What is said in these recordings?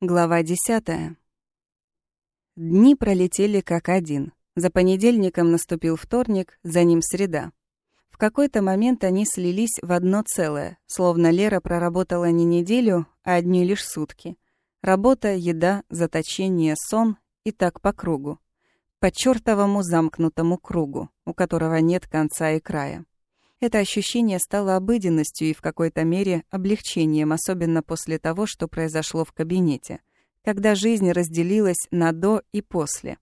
Глава десятая. Дни пролетели как один. За понедельником наступил вторник, за ним среда. В какой-то момент они слились в одно целое, словно Лера проработала не неделю, а одни лишь сутки. Работа, еда, заточение, сон и так по кругу. По чёртовому замкнутому кругу, у которого нет конца и края. Это ощущение стало обыденностью и в какой-то мере облегчением, особенно после того, что произошло в кабинете. Когда жизнь разделилась на «до» и «после».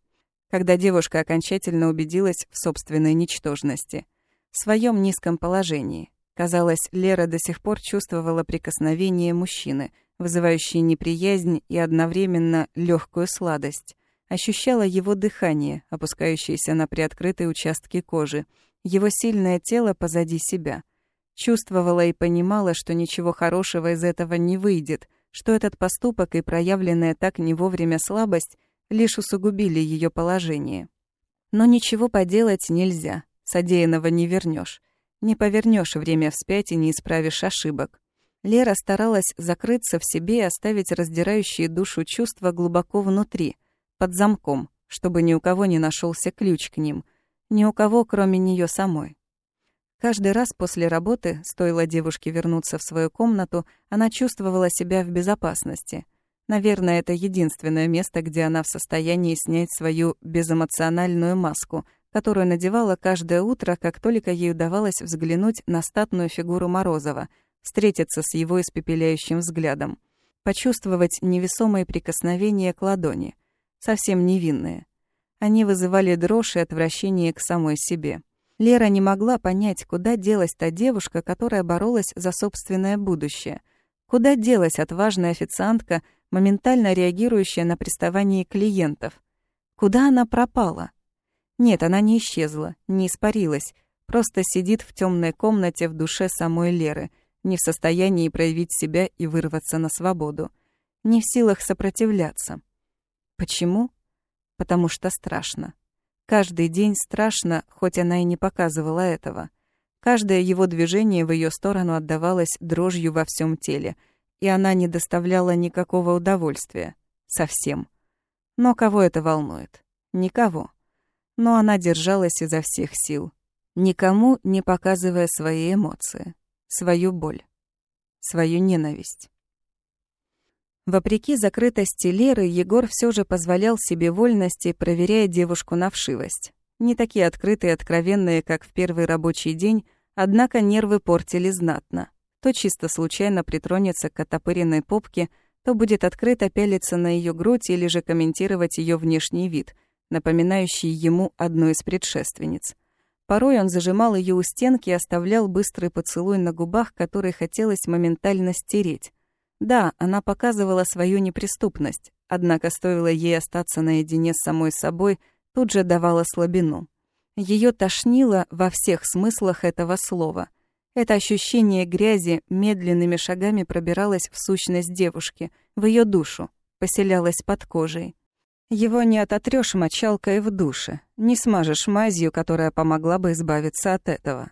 Когда девушка окончательно убедилась в собственной ничтожности. В своем низком положении. Казалось, Лера до сих пор чувствовала прикосновение мужчины, вызывающее неприязнь и одновременно легкую сладость. Ощущала его дыхание, опускающееся на приоткрытые участки кожи, его сильное тело позади себя. Чувствовала и понимала, что ничего хорошего из этого не выйдет, что этот поступок и проявленная так не вовремя слабость лишь усугубили ее положение. Но ничего поделать нельзя, содеянного не вернешь. Не повернешь время вспять и не исправишь ошибок. Лера старалась закрыться в себе и оставить раздирающие душу чувства глубоко внутри, под замком, чтобы ни у кого не нашелся ключ к ним — ни у кого, кроме нее самой. Каждый раз после работы, стоило девушке вернуться в свою комнату, она чувствовала себя в безопасности. Наверное, это единственное место, где она в состоянии снять свою безэмоциональную маску, которую надевала каждое утро, как только ей удавалось взглянуть на статную фигуру Морозова, встретиться с его испепеляющим взглядом, почувствовать невесомые прикосновения к ладони, совсем невинные. Они вызывали дрожь и отвращение к самой себе. Лера не могла понять, куда делась та девушка, которая боролась за собственное будущее. Куда делась отважная официантка, моментально реагирующая на приставание клиентов. Куда она пропала? Нет, она не исчезла, не испарилась, просто сидит в темной комнате в душе самой Леры, не в состоянии проявить себя и вырваться на свободу, не в силах сопротивляться. Почему? Потому что страшно. Каждый день страшно, хоть она и не показывала этого. Каждое его движение в ее сторону отдавалось дрожью во всем теле, и она не доставляла никакого удовольствия. Совсем. Но кого это волнует? Никого. Но она держалась изо всех сил, никому не показывая свои эмоции, свою боль, свою ненависть. Вопреки закрытости Леры, Егор все же позволял себе вольности, проверяя девушку на вшивость. Не такие открытые и откровенные, как в первый рабочий день, однако нервы портили знатно. То чисто случайно притронется к отопыренной попке, то будет открыто пялиться на ее грудь или же комментировать ее внешний вид, напоминающий ему одну из предшественниц. Порой он зажимал ее у стенки и оставлял быстрый поцелуй на губах, который хотелось моментально стереть. Да, она показывала свою неприступность, однако стоило ей остаться наедине с самой собой, тут же давала слабину. Ее тошнило во всех смыслах этого слова. Это ощущение грязи медленными шагами пробиралось в сущность девушки, в ее душу, поселялось под кожей. Его не ототрёшь мочалкой в душе, не смажешь мазью, которая помогла бы избавиться от этого.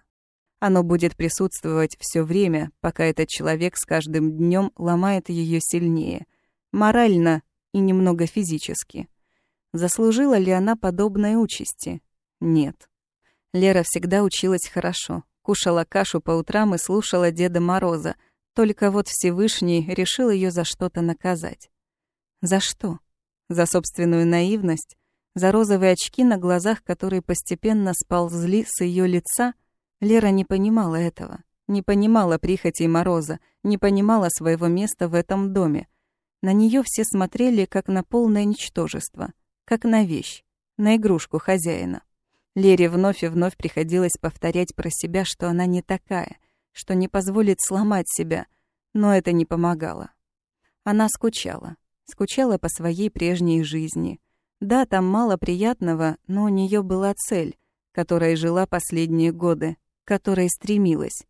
Оно будет присутствовать все время, пока этот человек с каждым днем ломает ее сильнее. Морально и немного физически. Заслужила ли она подобной участи? Нет. Лера всегда училась хорошо. Кушала кашу по утрам и слушала Деда Мороза. Только вот Всевышний решил ее за что-то наказать. За что? За собственную наивность? За розовые очки на глазах, которые постепенно сползли с ее лица — Лера не понимала этого, не понимала прихотей Мороза, не понимала своего места в этом доме. На нее все смотрели как на полное ничтожество, как на вещь, на игрушку хозяина. Лере вновь и вновь приходилось повторять про себя, что она не такая, что не позволит сломать себя, но это не помогало. Она скучала, скучала по своей прежней жизни. Да, там мало приятного, но у нее была цель, которой жила последние годы, которой стремилась.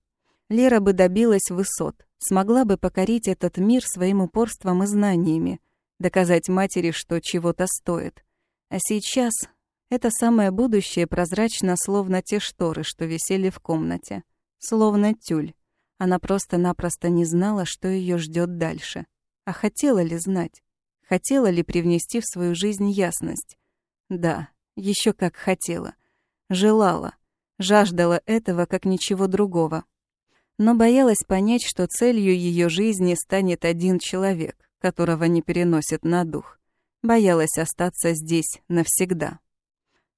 Лера бы добилась высот, смогла бы покорить этот мир своим упорством и знаниями, доказать матери, что чего-то стоит. А сейчас это самое будущее прозрачно, словно те шторы, что висели в комнате. Словно тюль. Она просто-напросто не знала, что ее ждет дальше. А хотела ли знать? Хотела ли привнести в свою жизнь ясность? Да, еще как хотела. Желала. Жаждала этого, как ничего другого. Но боялась понять, что целью ее жизни станет один человек, которого не переносит на дух. Боялась остаться здесь навсегда.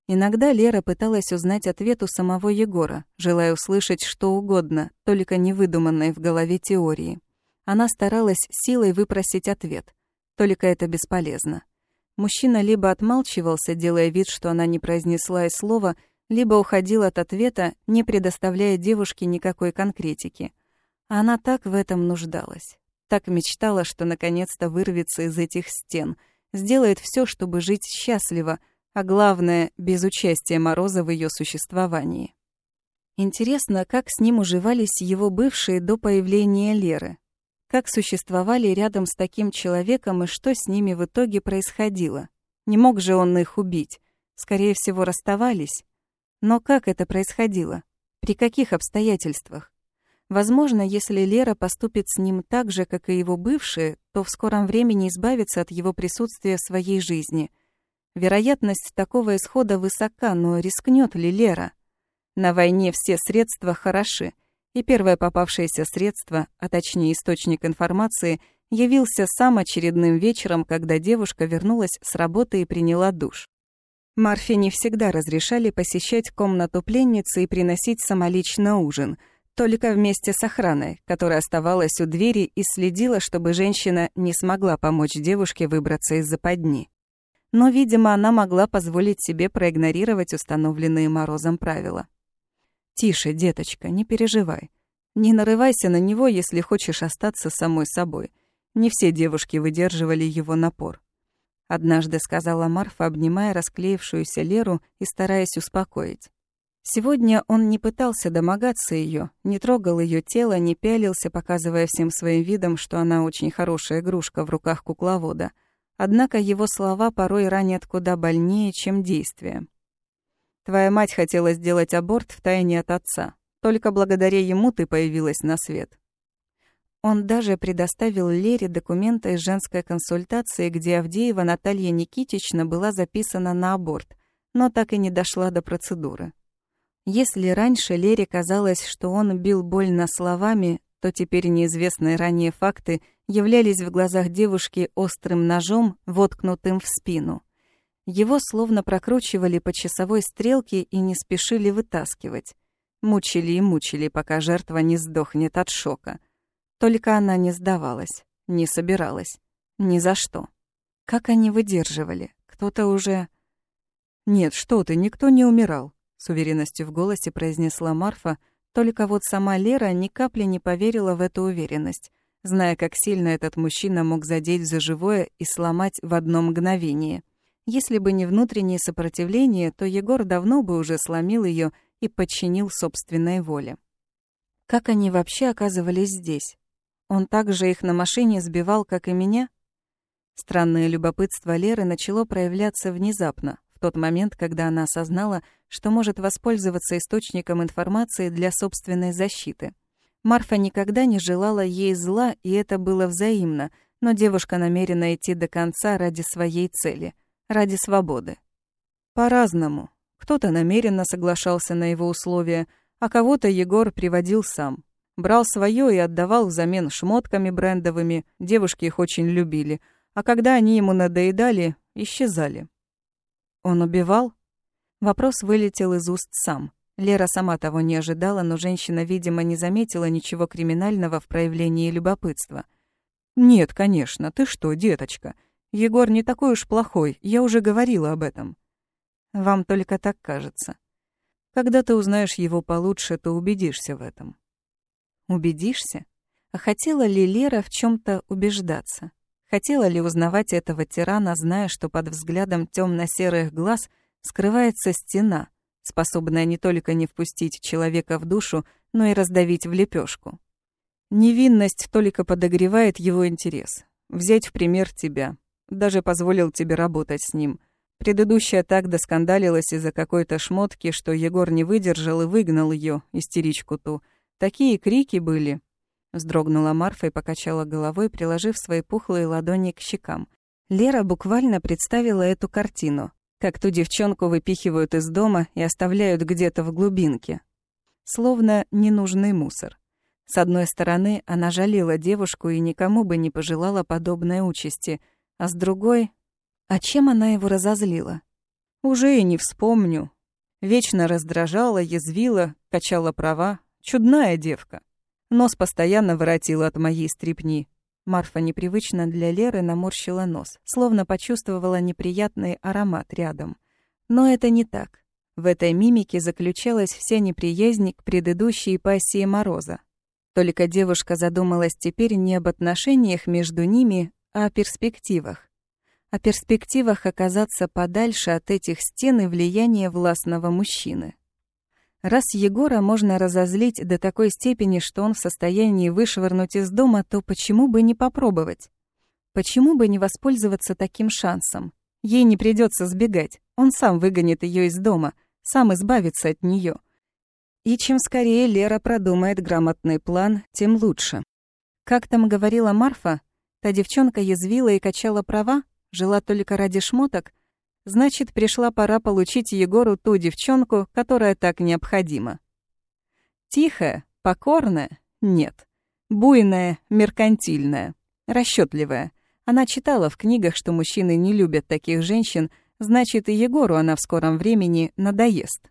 Иногда Лера пыталась узнать ответ у самого Егора, желая услышать что угодно, только не выдуманной в голове теории. Она старалась силой выпросить ответ, только это бесполезно. Мужчина либо отмалчивался, делая вид, что она не произнесла и слова, либо уходил от ответа, не предоставляя девушке никакой конкретики. Она так в этом нуждалась. Так мечтала, что наконец-то вырвется из этих стен, сделает все, чтобы жить счастливо, а главное, без участия Мороза в ее существовании. Интересно, как с ним уживались его бывшие до появления Леры. Как существовали рядом с таким человеком и что с ними в итоге происходило. Не мог же он их убить. Скорее всего, расставались. Но как это происходило? При каких обстоятельствах? Возможно, если Лера поступит с ним так же, как и его бывшие, то в скором времени избавится от его присутствия в своей жизни. Вероятность такого исхода высока, но рискнет ли Лера? На войне все средства хороши, и первое попавшееся средство, а точнее источник информации, явился сам очередным вечером, когда девушка вернулась с работы и приняла душ. Марфе не всегда разрешали посещать комнату пленницы и приносить самолично ужин — только вместе с охраной, которая оставалась у двери и следила, чтобы женщина не смогла помочь девушке выбраться из западни. Но, видимо, она могла позволить себе проигнорировать установленные Морозом правила. «Тише, деточка, не переживай. Не нарывайся на него, если хочешь остаться самой собой. Не все девушки выдерживали его напор. Однажды сказала Марфа, обнимая расклеившуюся Леру и стараясь успокоить. Сегодня он не пытался домогаться ее, не трогал ее тело, не пялился, показывая всем своим видом, что она очень хорошая игрушка в руках кукловода. Однако его слова порой ранят куда больнее, чем действия. «Твоя мать хотела сделать аборт втайне от отца. Только благодаря ему ты появилась на свет». Он даже предоставил Лере документы из женской консультации, где Авдеева Наталья Никитична была записана на аборт, но так и не дошла до процедуры. Если раньше Лере казалось, что он бил больно словами, то теперь неизвестные ранее факты являлись в глазах девушки острым ножом, воткнутым в спину. Его словно прокручивали по часовой стрелке и не спешили вытаскивать. Мучили и мучили, пока жертва не сдохнет от шока. Только она не сдавалась, не собиралась. Ни за что. Как они выдерживали? Кто-то уже... Нет, что ты, никто не умирал. С уверенностью в голосе произнесла Марфа, только вот сама Лера ни капли не поверила в эту уверенность, зная, как сильно этот мужчина мог задеть за живое и сломать в одно мгновение. Если бы не внутреннее сопротивление, то Егор давно бы уже сломил ее и подчинил собственной воле. Как они вообще оказывались здесь? Он также их на машине сбивал, как и меня? Странное любопытство Леры начало проявляться внезапно, в тот момент, когда она осознала, что может воспользоваться источником информации для собственной защиты. Марфа никогда не желала ей зла, и это было взаимно, но девушка намерена идти до конца ради своей цели, ради свободы. По-разному. Кто-то намеренно соглашался на его условия, а кого-то Егор приводил сам. Брал свое и отдавал взамен шмотками брендовыми, девушки их очень любили, а когда они ему надоедали, исчезали. Он убивал? Вопрос вылетел из уст сам. Лера сама того не ожидала, но женщина, видимо, не заметила ничего криминального в проявлении любопытства. «Нет, конечно, ты что, деточка? Егор не такой уж плохой, я уже говорила об этом». «Вам только так кажется. Когда ты узнаешь его получше, то убедишься в этом». «Убедишься?» А хотела ли Лера в чем то убеждаться? Хотела ли узнавать этого тирана, зная, что под взглядом темно-серых глаз скрывается стена, способная не только не впустить человека в душу, но и раздавить в лепешку? Невинность только подогревает его интерес. Взять в пример тебя. Даже позволил тебе работать с ним. Предыдущая так доскандалилась из-за какой-то шмотки, что Егор не выдержал и выгнал ее, истеричку ту. Такие крики были, Вздрогнула Марфа и покачала головой, приложив свои пухлые ладони к щекам. Лера буквально представила эту картину, как ту девчонку выпихивают из дома и оставляют где-то в глубинке. Словно ненужный мусор. С одной стороны, она жалела девушку и никому бы не пожелала подобной участи, а с другой... А чем она его разозлила? Уже и не вспомню. Вечно раздражала, язвила, качала права. Чудная девка. Нос постоянно воротила от моей стрипни. Марфа непривычно для Леры наморщила нос, словно почувствовала неприятный аромат рядом. Но это не так. В этой мимике заключалась вся неприязнь к предыдущей пассии Мороза. Только девушка задумалась теперь не об отношениях между ними, а о перспективах. О перспективах оказаться подальше от этих стен и влияния властного мужчины. Раз Егора можно разозлить до такой степени, что он в состоянии вышвырнуть из дома, то почему бы не попробовать? Почему бы не воспользоваться таким шансом? Ей не придется сбегать, он сам выгонит ее из дома, сам избавится от нее. И чем скорее Лера продумает грамотный план, тем лучше. Как там говорила Марфа, та девчонка язвила и качала права, жила только ради шмоток, значит, пришла пора получить Егору ту девчонку, которая так необходима. Тихая, покорная? Нет. Буйная, меркантильная, расчетливая. Она читала в книгах, что мужчины не любят таких женщин, значит, и Егору она в скором времени надоест.